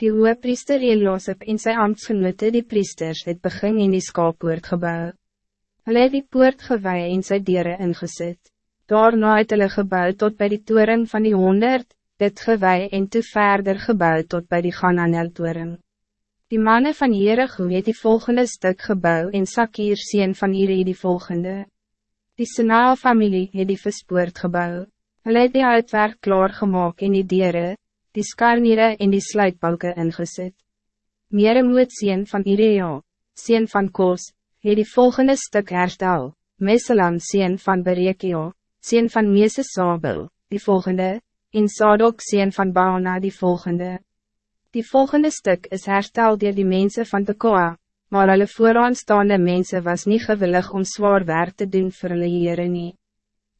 Die priester Eliosep en sy ambtsgenote die priesters het begin in die skaappoort gebouw. Hulle het die poort gewaai en sy dieren ingezet. Daarna het hulle gebouw tot bij die toren van die honderd, dit gewaai en toe verder gebouw tot bij die Gananel toren. Die mannen van Jericho het die volgende stuk gebouw en Sakir sien van Iri die volgende. Die Senaal familie het die verspoort gebouw. Hulle het die uitwerk klaargemaak en die dieren, die skarniere en die sluitbalke ingezet. Meremoot sien van Irea, sien van Kos, het die volgende stuk herstel, Meselam sien van Berekio, sien van Mese Sabel, die volgende, en Sadok sien van Baana die volgende. Die volgende stuk is herstel door die mensen van Tekoa, maar hulle vooraanstaande mensen was niet gewillig om zwaar werk te doen vir hulle here nie.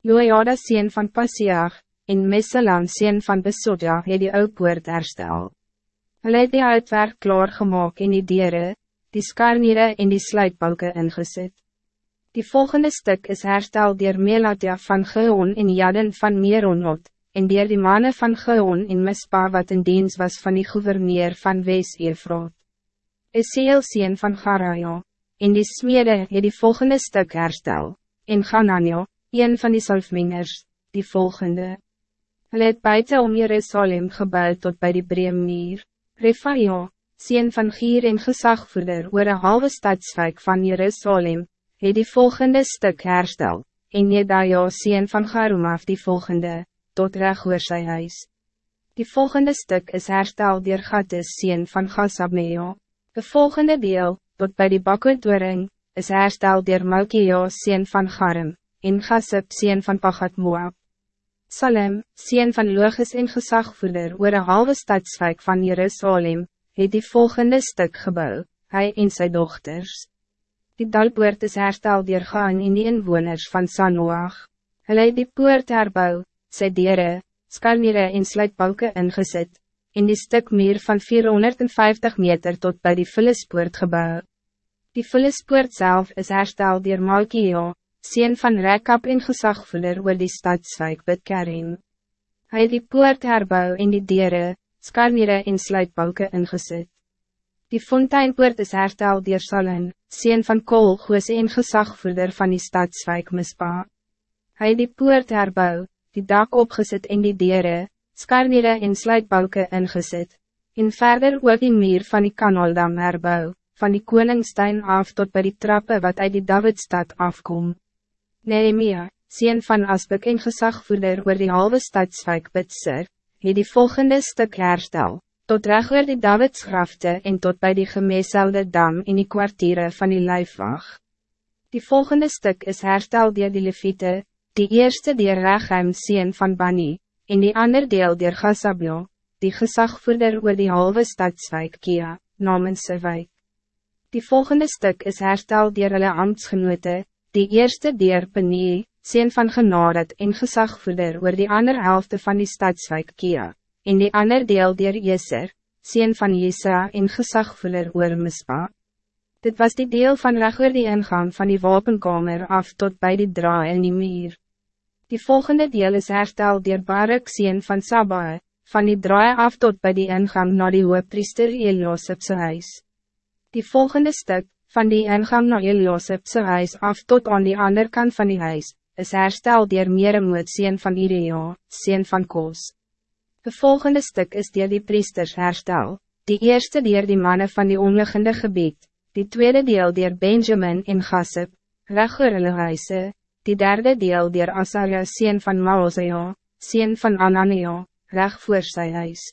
Joajada sien van Pasiach, en Meselam sien van Besodja het die oupoort herstel. Hulle het die uitwerk klaargemaak en die dieren, die skarniere en die sluitbalke ingezet. Die volgende stuk is herstel door Melatia van Geon en Jaden van Meronot, en door die mannen van Geon en Mispa wat in dienst was van die gouverneur van Wees-Efraat. Eseel sien van Garaja, en die smede het die volgende stuk herstel, en Ganania, een van die salfmingers, die volgende. Hulle het buiten om Jerusalem gebouwd tot bij die Breemmeer, Refaio, sien van Gier en gezagvoerder oor een halve stadswijk van Jerusalem, het die volgende stuk herstel, en Jedaja sien van Garumaf die volgende, tot reg oor sy huis. Die volgende stuk is herstel dier Gattes sien van Gasabneo. De volgende deel, tot bij die bakkertoring, is herstel dier Malkia sien van Garum, en Gasab sien van Pagat Moab. Salem, sien van Logis en gezagvoerder oor een halve stadswijk van Jerusalem, het die volgende stuk gebouw, hij en zijn dochters. Die dalpoort is herstel door gaan in die inwoners van Sanoach. Hulle het die poort herbouw, sy dieren, skarniere en sluitbalke ingezet, in die stuk meer van 450 meter tot bij die Vullispoort gebouw. Die Vullispoort zelf is herstel door Malkio, sien van Rekap en gezagvoerder oor die stadswijk Betkarim. Hij het die poort herbouw in die dieren, skarniere en sluitbalke ingezet. Die fonteinpoort is herstel dier Salin, sien van Kool Goose en gezagvoerder van die stadswijk Mispa. Hij die poort herbou, die dak opgezet in die dieren, skarniere en sluitbalke ingezet, en verder ook die meer van die kanaldam herbou, van die koningstuin af tot bij die trappen wat uit die Davidstad afkom. Nehemia, sien van Asbek en gezagvoerder oor die halve stadswijk Bitser, het die volgende stuk herstel, tot reg oor die Davidsgrafte en tot bij die gemeeselde dam in die kwartieren van die lijfwag. Die volgende stuk is herstel dier die Levite, die eerste dier Regheim sien van Bani, en die ander deel dier Gassabio, die gezagvoerder oor die halve stadswijk Kia, namens sy wijk. Die volgende stuk is herstel dier hulle ambtsgenote, die eerste dier Penie, sien van genadet en gezagvoerder oor die ander helft van die stadswijk Kia, en die ander deel dier Jeser, sien van Jesa en gezagvoerder oor Mispa. Dit was die deel van reg oor die ingang van die wapenkamer af tot bij die draai in die muur. Die volgende deel is herstel dier Barak sien van Saba, van die draai af tot bij die ingang naar die hooppriester Eliosepse huis. Die volgende stuk, van die ingang naar Eliosepse huis af tot aan die ander kant van die huis, is herstel dier Meremoot sien van Irea, sien van Kos. De volgende stuk is dier die priesters herstel, die eerste dier die mannen van die omliggende gebied, die tweede deel dier Benjamin en Gassep, reg oor hulle huise, die derde deel dier Asaria sien van Maosea, sien van Anania, reg voor sy huis.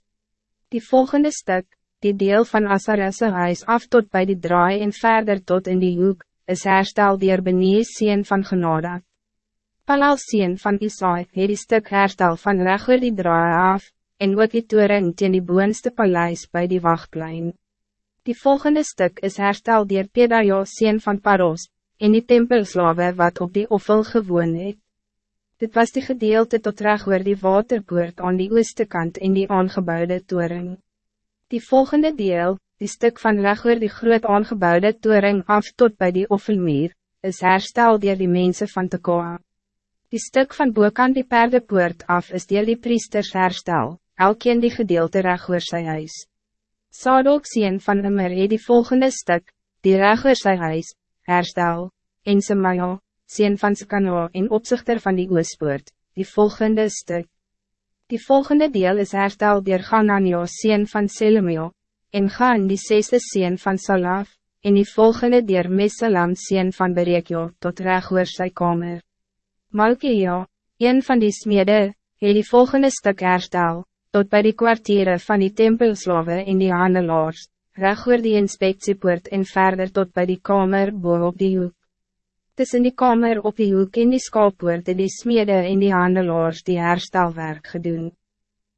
Die volgende stuk, die deel van Asaria's huis af tot bij die draai en verder tot in die hoek, is herstel dier Benies sien van Genadat. Palal sien van Isaai het die stuk herstel van reg oor die draai af, en ook die toering teen die boonste paleis bij die wachtplein. Die volgende stuk is herstel dier Pedajo sien van Paros, en die tempelslawe wat op die offel gewoon het. Dit was die gedeelte tot reg oor die waterpoort aan die ooste kant en die aangebouwde toering. Die volgende deel, die stuk van reg oor die groot aangebouwde toering af tot bij die offelmeer, is herstel dier die mensen van Tekoa. Die stuk van boekant die perdepoort af is deel die priesters herstel, elkeen die gedeelte reg oor sy huis. Sadok sien van Immer het die volgende stuk, die reger sy huis, herstel, en Semaja, sien van Sekano en opzichter van die oospoort, die volgende stuk. Die volgende deel is herstel door Ganania sien van Selemio, en gaan die zesde sien van Salaf, en die volgende door Mesalam sien van Berekio tot recht oor sy kamer. Malkia, een van die smede, het die volgende stuk herstel, tot bij die kwartieren van die tempelslawe en die handelaars, reg oor die inspectiepoort en verder tot bij die kamer boven op die hoek. Tussen die kamer op die hoek en die skaalpoort het die smede en die handelaars die herstelwerk gedoen.